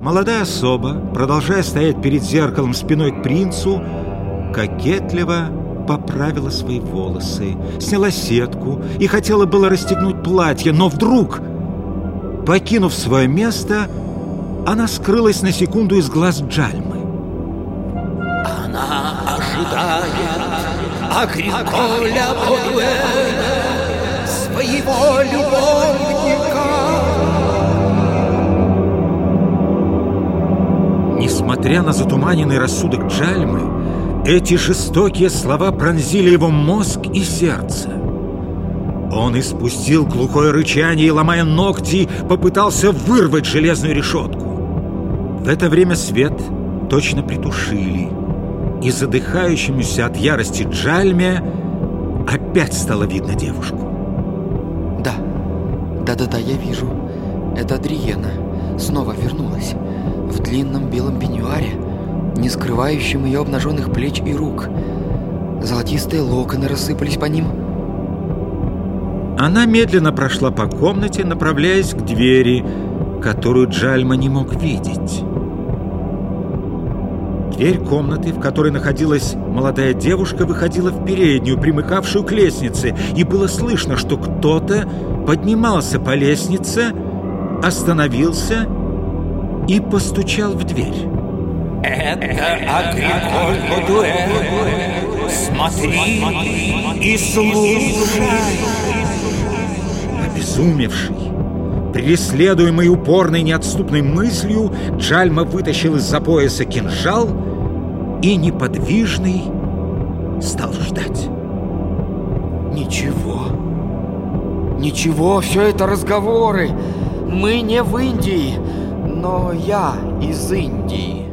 Молодая особа, продолжая стоять перед зеркалом спиной к принцу, кокетливо поправила свои волосы, сняла сетку и хотела было расстегнуть платье, но вдруг, покинув свое место, она скрылась на секунду из глаз Джальмы. Она ожидает Агриколя Бодуэна, своего любовника. Несмотря на затуманенный рассудок Джальмы, эти жестокие слова пронзили его мозг и сердце. Он испустил глухое рычание и, ломая ногти, попытался вырвать железную решетку. В это время свет точно притушили, и задыхающемуся от ярости Джальме опять стало видно девушку. Да, да-да-да, я вижу. Это Адриена снова вернулась в длинном белом пеньюаре, не скрывающем ее обнаженных плеч и рук. Золотистые локоны рассыпались по ним. Она медленно прошла по комнате, направляясь к двери, которую Джальма не мог видеть. Дверь комнаты, в которой находилась молодая девушка, выходила в переднюю, примыкавшую к лестнице, и было слышно, что кто-то поднимался по лестнице, остановился и постучал в дверь. Это Агриколь Бодуэн. Смотри и слушай. Обезумевший, преследуемый упорной неотступной мыслью, Джальма вытащил из-за пояса кинжал и неподвижный стал ждать. Ничего. Ничего, все это разговоры. Мы не в Индии, но я из Индии.